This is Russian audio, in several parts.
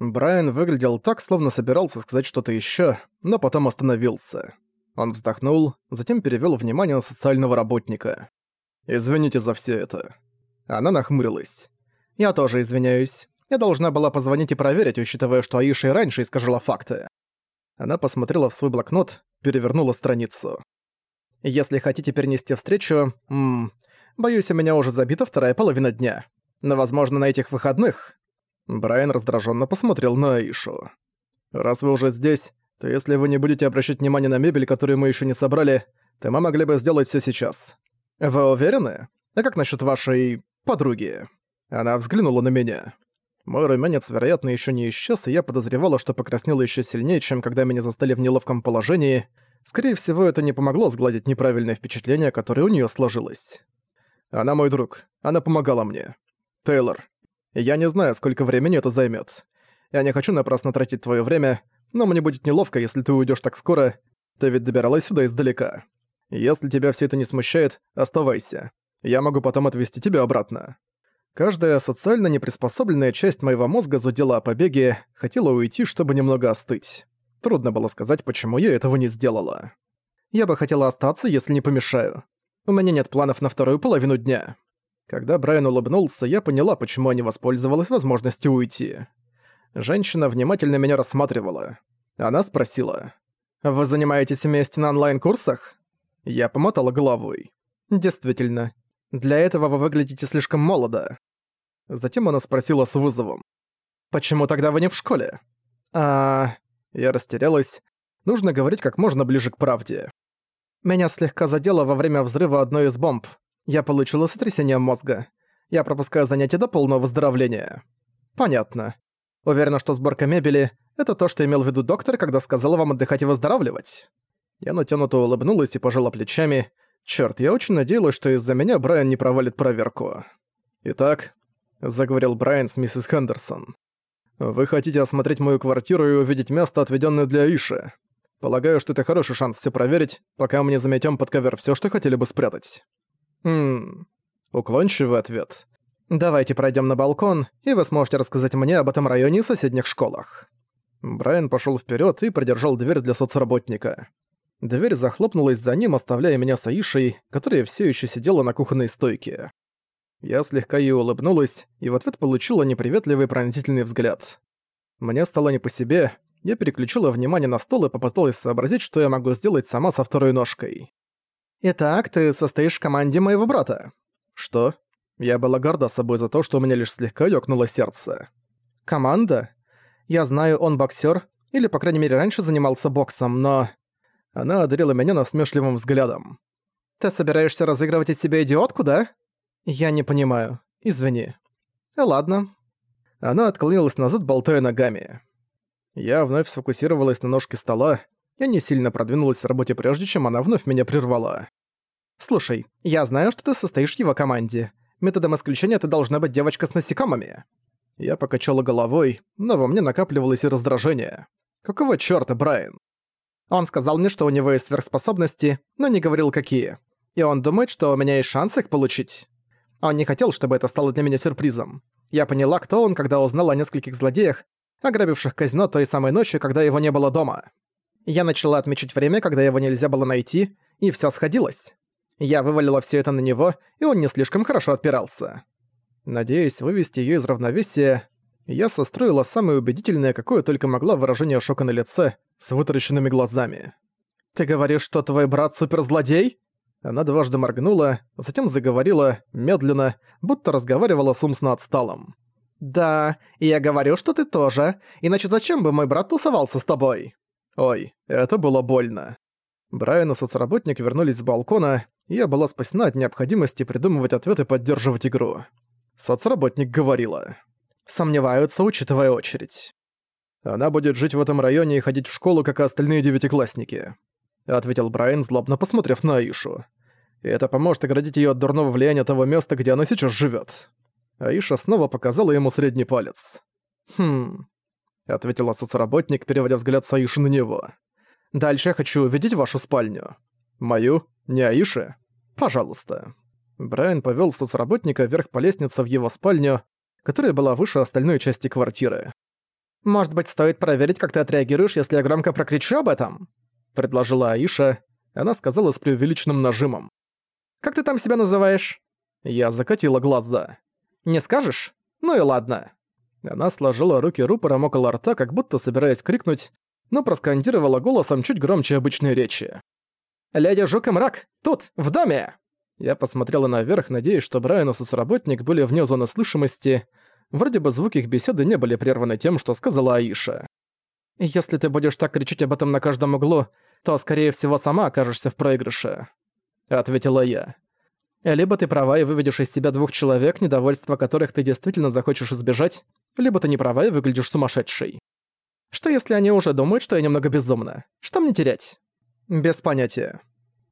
Брайан выглядел так, словно собирался сказать что-то ещё, но потом остановился. Он вздохнул, затем перевёл внимание на социального работника. «Извините за всё это». Она нахмурилась. «Я тоже извиняюсь. Я должна была позвонить и проверить, учитывая, что Аиша и раньше искажала факты». Она посмотрела в свой блокнот, перевернула страницу. «Если хотите перенести встречу... Ммм... Боюсь, у меня уже забита вторая половина дня. Но, возможно, на этих выходных Брайан раздраженно посмотрел на Аишу. «Раз вы уже здесь, то если вы не будете обращать внимание на мебель, которую мы еще не собрали, то мы могли бы сделать все сейчас. Вы уверены? А как насчет вашей... подруги?» Она взглянула на меня. Мой румянец, вероятно, еще не исчез, и я подозревала, что покраснела еще сильнее, чем когда меня застали в неловком положении. Скорее всего, это не помогло сгладить неправильное впечатление, которое у нее сложилось. Она мой друг. Она помогала мне. Тейлор, я не знаю, сколько времени это займет. Я не хочу напрасно тратить твое время, но мне будет неловко, если ты уйдешь так скоро. Ты ведь добиралась сюда издалека. Если тебя все это не смущает, оставайся. Я могу потом отвезти тебя обратно. Каждая социально неприспособленная часть моего мозга зудела о побеге, хотела уйти, чтобы немного остыть. Трудно было сказать, почему я этого не сделала. Я бы хотела остаться, если не помешаю. У меня нет планов на вторую половину дня. Когда Брайан улыбнулся, я поняла, почему не воспользовалась возможностью уйти. Женщина внимательно меня рассматривала. Она спросила. «Вы занимаетесь вместе на онлайн-курсах?» Я помотала головой. «Действительно. Для этого вы выглядите слишком молодо». Затем она спросила с вызовом. «Почему тогда вы не в школе?» «А...» Я растерялась. Нужно говорить как можно ближе к правде. Меня слегка задело во время взрыва одной из бомб. Я получила сотрясение мозга. Я пропускаю занятия до полного выздоровления. Понятно. Уверена, что сборка мебели — это то, что имел в виду доктор, когда сказал вам отдыхать и выздоравливать. Я натянуто улыбнулась и пожала плечами. Чёрт, я очень надеялась, что из-за меня Брайан не провалит проверку. «Итак», — заговорил Брайан с миссис Хендерсон, «вы хотите осмотреть мою квартиру и увидеть место, отведённое для Иши. Полагаю, что это хороший шанс всё проверить, пока мы не заметём под ковер всё, что хотели бы спрятать. Хм... Уклончивый ответ. Давайте пройдем на балкон, и вы сможете рассказать мне об этом районе и соседних школах. Брайан пошел вперед и придержал дверь для соцработника. Дверь захлопнулась за ним, оставляя меня с Аишей, которая все еще сидела на кухонной стойке. Я слегка ей улыбнулась, и в ответ получила неприветливый пронзительный взгляд. Мне стало не по себе, я переключила внимание на стол и попыталась сообразить, что я могу сделать сама со второй ножкой. «Итак, ты состоишь в команде моего брата». «Что?» Я была горда собой за то, что у меня лишь слегка ёкнуло сердце. «Команда? Я знаю, он боксёр, или, по крайней мере, раньше занимался боксом, но...» Она одарила меня насмешливым взглядом. «Ты собираешься разыгрывать из себя идиотку, да?» «Я не понимаю. Извини». «Ладно». Она отклонилась назад, болтая ногами. Я вновь сфокусировалась на ножке стола, я не сильно продвинулась в работе прежде, чем она вновь меня прервала. «Слушай, я знаю, что ты состоишь в его команде. Методом исключения ты должна быть девочка с насекомыми». Я покачала головой, но во мне накапливалось и раздражение. «Какого чёрта, Брайан?» Он сказал мне, что у него есть сверхспособности, но не говорил, какие. И он думает, что у меня есть шанс их получить. Он не хотел, чтобы это стало для меня сюрпризом. Я поняла, кто он, когда узнала о нескольких злодеях, ограбивших казино той самой ночью, когда его не было дома. Я начала отмечать время, когда его нельзя было найти, и всё сходилось. Я вывалила всё это на него, и он не слишком хорошо отпирался. Надеясь вывести её из равновесия, я состроила самое убедительное, какое только могла выражение шока на лице, с вытаращенными глазами. «Ты говоришь, что твой брат суперзлодей?» Она дважды моргнула, затем заговорила, медленно, будто разговаривала с умственно отсталым. «Да, и я говорю, что ты тоже, иначе зачем бы мой брат тусовался с тобой?» Ой, это было больно. Брайан и соцработник вернулись с балкона, и я была спасена от необходимости придумывать ответы и поддерживать игру. Соцработник говорила. Сомневаются, учитывая очередь. Она будет жить в этом районе и ходить в школу, как и остальные девятиклассники. Ответил Брайан, злобно посмотрев на Аишу. И это поможет оградить её от дурного влияния того места, где она сейчас живёт. Аиша снова показала ему средний палец. Хм, ответила соцработник, переводя взгляд Саиши на него. «Дальше я хочу увидеть вашу спальню». «Мою? Не Аиши?» «Пожалуйста». Брайан повёл соцработника вверх по лестнице в его спальню, которая была выше остальной части квартиры. «Может быть, стоит проверить, как ты отреагируешь, если я громко прокричу об этом?» — предложила Аиша. Она сказала с преувеличенным нажимом. «Как ты там себя называешь?» Я закатила глаза. «Не скажешь? Ну и ладно». Она сложила руки рупором около рта, как будто собираясь крикнуть, но проскандировала голосом чуть громче обычной речи. «Леди Жук и Мрак! Тут, в доме!» Я посмотрела наверх, надеясь, что Брайан и соцработник были вне зоны слышимости. Вроде бы звуки их беседы не были прерваны тем, что сказала Аиша. «Если ты будешь так кричать об этом на каждом углу, то, скорее всего, сама окажешься в проигрыше», — ответила я. «Либо ты права и выведешь из себя двух человек, недовольства которых ты действительно захочешь избежать, либо ты не права и выглядишь сумасшедшей. Что если они уже думают, что я немного безумна? Что мне терять?» «Без понятия».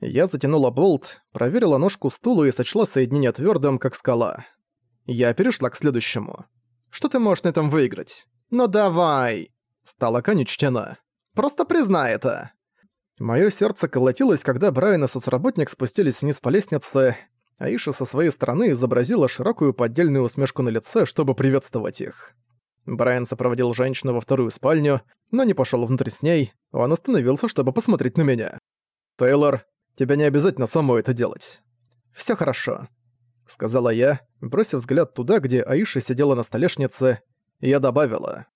Я затянула болт, проверила ножку стула и сочла соединение твердым, как скала. Я перешла к следующему. «Что ты можешь на этом выиграть?» «Ну давай!» Стала конечтена. «Просто признай это!» Моё сердце колотилось, когда Брайан и соцработник спустились вниз по лестнице, Аиша со своей стороны изобразила широкую поддельную усмешку на лице, чтобы приветствовать их. Брайан сопроводил женщину во вторую спальню, но не пошёл внутрь с ней, он остановился, чтобы посмотреть на меня. «Тейлор, тебе не обязательно самой это делать». «Всё хорошо», — сказала я, бросив взгляд туда, где Аиша сидела на столешнице, и я добавила.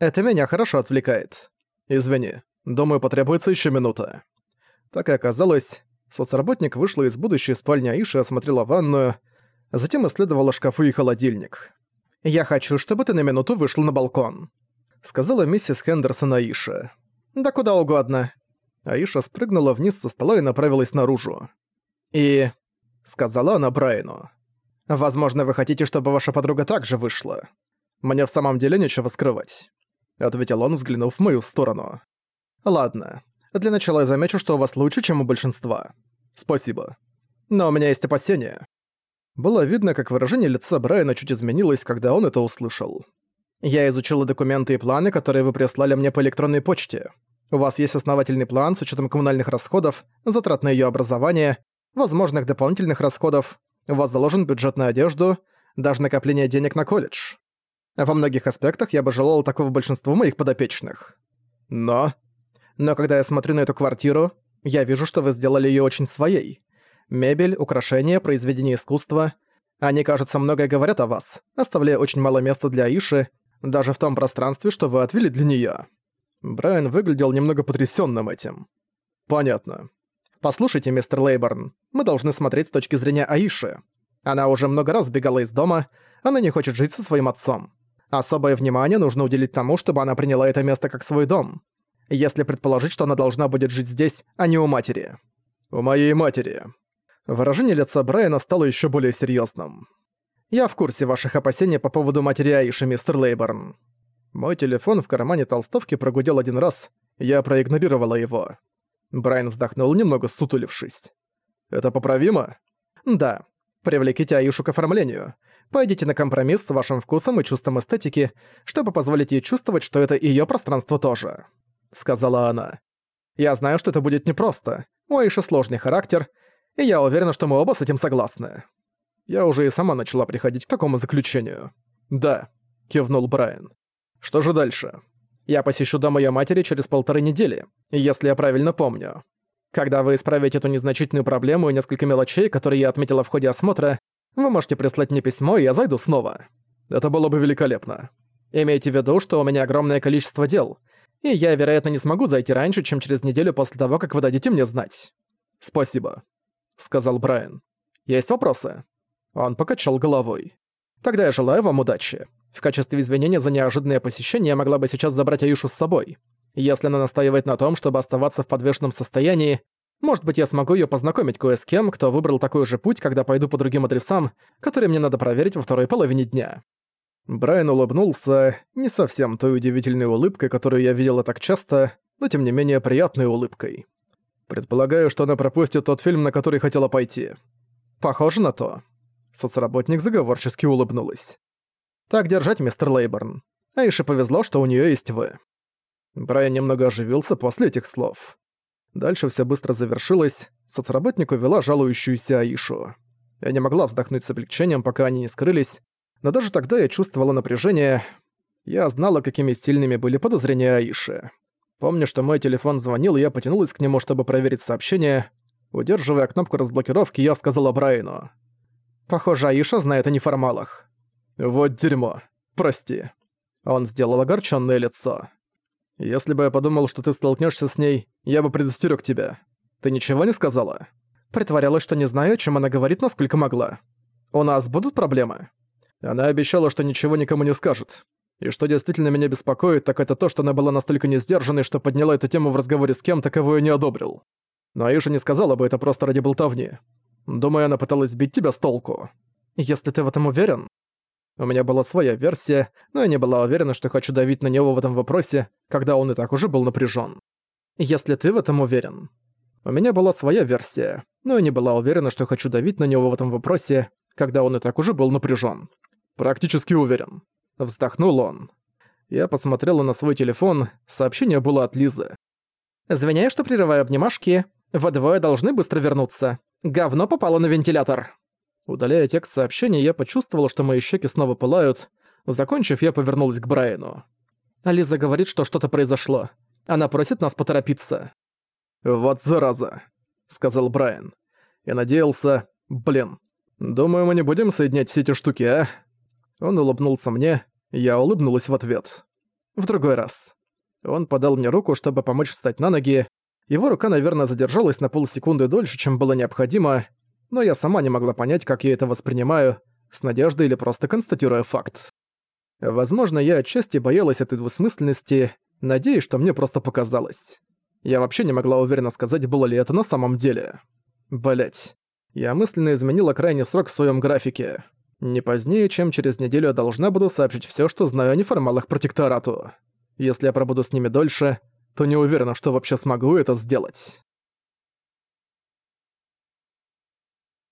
«Это меня хорошо отвлекает. Извини, думаю, потребуется ещё минута». Так и оказалось, соцработник вышла из будущей спальни Аиши и осмотрела ванную, затем исследовала шкафы и холодильник. «Я хочу, чтобы ты на минуту вышел на балкон», — сказала миссис Хендерсон Аиша. «Да куда угодно». Аиша спрыгнула вниз со стола и направилась наружу. «И...» — сказала она Брайану. «Возможно, вы хотите, чтобы ваша подруга также вышла. Мне в самом деле нечего скрывать», — ответил он, взглянув в мою сторону. «Ладно. Для начала я замечу, что у вас лучше, чем у большинства. Спасибо. Но у меня есть опасения». Было видно, как выражение лица Брайана чуть изменилось, когда он это услышал. «Я изучила документы и планы, которые вы прислали мне по электронной почте. У вас есть основательный план с учетом коммунальных расходов, затрат на ее образование, возможных дополнительных расходов, у вас заложен бюджет на одежду, даже накопление денег на колледж. Во многих аспектах я бы желал такого большинству моих подопечных. Но... Но когда я смотрю на эту квартиру, я вижу, что вы сделали ее очень своей. Мебель, украшения, произведения искусства. Они, кажется, многое говорят о вас, оставляя очень мало места для Аиши, даже в том пространстве, что вы отвели для неё. Брайан выглядел немного потрясённым этим. Понятно. Послушайте, мистер Лейборн, мы должны смотреть с точки зрения Аиши. Она уже много раз бегала из дома, она не хочет жить со своим отцом. Особое внимание нужно уделить тому, чтобы она приняла это место как свой дом. Если предположить, что она должна будет жить здесь, а не у матери. У моей матери. Выражение лица Брайана стало еще более серьезным. «Я в курсе ваших опасений по поводу матери Аиши, мистер Лейборн». Мой телефон в кармане толстовки прогудел один раз, я проигнорировала его. Брайан вздохнул, немного сутулившись. «Это поправимо?» «Да. Привлеките Аишу к оформлению. Пойдите на компромисс с вашим вкусом и чувством эстетики, чтобы позволить ей чувствовать, что это ее пространство тоже», — сказала она. «Я знаю, что это будет непросто. У Аиши сложный характер, и я уверена, что мы оба с этим согласны. Я уже и сама начала приходить к такому заключению. Да, кивнул Брайан. Что же дальше? Я посещу дом её матери через полторы недели, если я правильно помню. Когда вы исправите эту незначительную проблему и несколько мелочей, которые я отметила в ходе осмотра, вы можете прислать мне письмо, и я зайду снова. Это было бы великолепно. Имейте в виду, что у меня огромное количество дел, и я, вероятно, не смогу зайти раньше, чем через неделю после того, как вы дадите мне знать. Спасибо сказал Брайан. «Есть вопросы?» Он покачал головой. «Тогда я желаю вам удачи. В качестве извинения за неожиданное посещение я могла бы сейчас забрать Аюшу с собой. Если она настаивает на том, чтобы оставаться в подвешенном состоянии, может быть, я смогу её познакомить кое с кем, кто выбрал такой же путь, когда пойду по другим адресам, которые мне надо проверить во второй половине дня». Брайан улыбнулся, не совсем той удивительной улыбкой, которую я видела так часто, но тем не менее приятной улыбкой. Предполагаю, что она пропустит тот фильм, на который хотела пойти. Похоже на то. Соцработник заговорчески улыбнулась. Так держать, мистер Лейборн. Аише повезло, что у неё есть вы. Брайан немного оживился после этих слов. Дальше всё быстро завершилось, соцработник увела жалующуюся Аишу. Я не могла вздохнуть с облегчением, пока они не скрылись, но даже тогда я чувствовала напряжение. Я знала, какими сильными были подозрения Аиши. Помню, что мой телефон звонил, и я потянулась к нему, чтобы проверить сообщение. Удерживая кнопку разблокировки, я сказала Брайану. «Похоже, Аиша знает о неформалах». «Вот дерьмо. Прости». Он сделал огорченное лицо. «Если бы я подумал, что ты столкнешься с ней, я бы предостерег тебя. Ты ничего не сказала?» Притворялась, что не знаю, чем она говорит, насколько могла. «У нас будут проблемы?» Она обещала, что ничего никому не скажет. И что действительно меня беспокоит, так это то, что она была настолько несдержанной, что подняла эту тему в разговоре с кем-то, кого я не одобрил. Но Аиша не сказала бы это просто ради болтовни. Думаю, она пыталась сбить тебя с толку. Если ты в этом уверен? У меня была своя версия, но я не была уверена, что хочу давить на него в этом вопросе, когда он и так уже был напряжен. Если ты в этом уверен. У меня была своя версия, но я не была уверена, что хочу давить на него в этом вопросе, когда он и так уже был напряжен. Практически уверен. Вздохнул он. Я посмотрела на свой телефон, сообщение было от Лизы. «Извиняюсь, что прерываю обнимашки. Вы двое должны быстро вернуться. Говно попало на вентилятор». Удаляя текст сообщения, я почувствовала, что мои щеки снова пылают. Закончив, я повернулась к Брайану. Лиза говорит, что что-то произошло. Она просит нас поторопиться. «Вот зараза», — сказал Брайан. Я надеялся... Блин. Думаю, мы не будем соединять все эти штуки, а? Он улыбнулся мне, я улыбнулась в ответ. В другой раз. Он подал мне руку, чтобы помочь встать на ноги. Его рука, наверное, задержалась на полсекунды дольше, чем было необходимо, но я сама не могла понять, как я это воспринимаю, с надеждой или просто констатируя факт. Возможно, я отчасти боялась этой двусмысленности, надеясь, что мне просто показалось. Я вообще не могла уверенно сказать, было ли это на самом деле. Блять. Я мысленно изменила крайний срок в своем графике. Не позднее, чем через неделю я должна буду сообщить все, что знаю о неформалах протекторату. Если я пробуду с ними дольше, то не уверена, что вообще смогу это сделать.